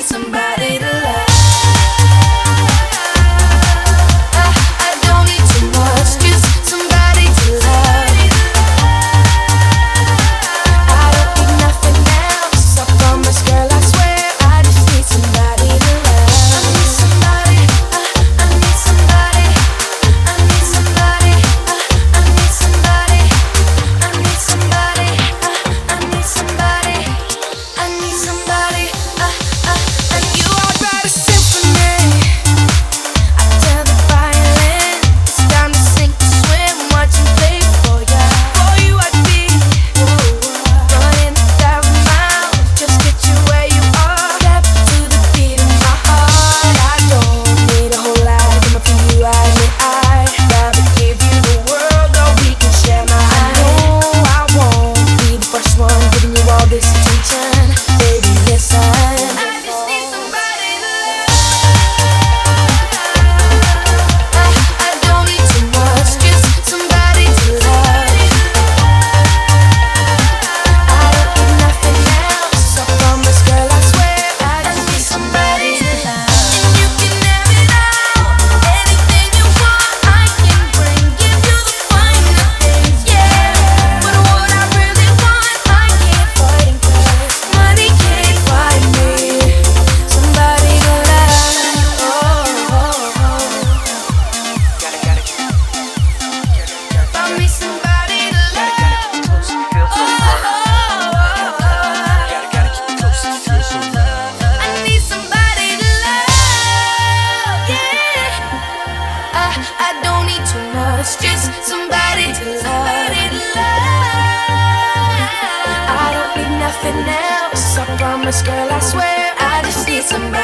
somebody to love. It's just somebody to love. I don't need nothing else. I promise, girl, I swear. I just need somebody.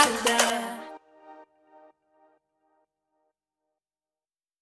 para.